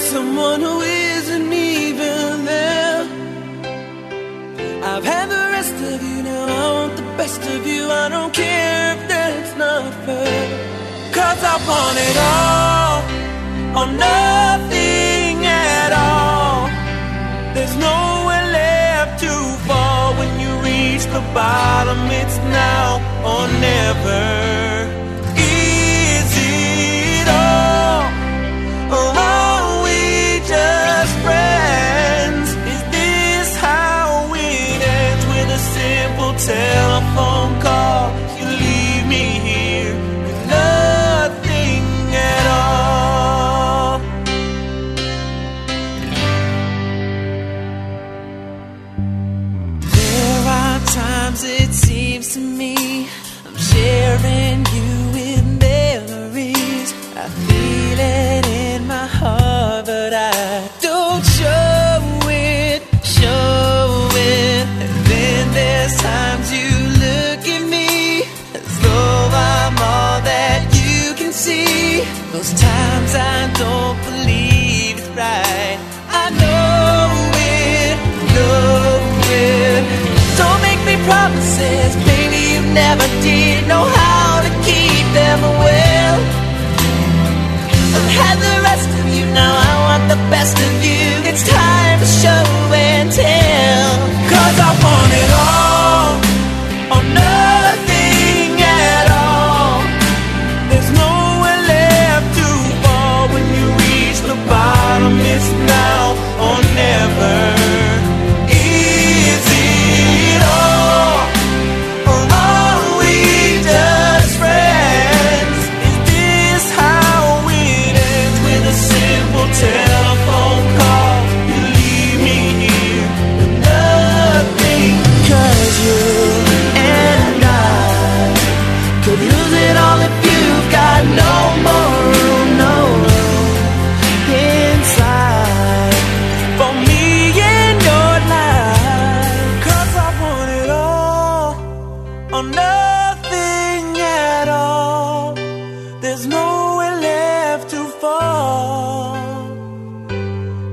someone who isn't even there? I've had the rest of you, now I want the best of you. I don't care if that's not fair. Cause I want it all, or nothing at all. There's nowhere left to fall when you reach the bottom. It's now or never. Seems to me I'm sharing you with memories. I feel it in my heart, but I don't show it, show it. And then there's times you look at me as though I'm all that you can see. Those times I don't believe it's right. I know it, know it. Don't make me promises, never did know how to keep them well. I've had the rest of you, now I want the best of you. It's time to show and tell. Cause I want it all, or nothing at all. There's nowhere There's nowhere left to fall.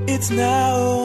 It's now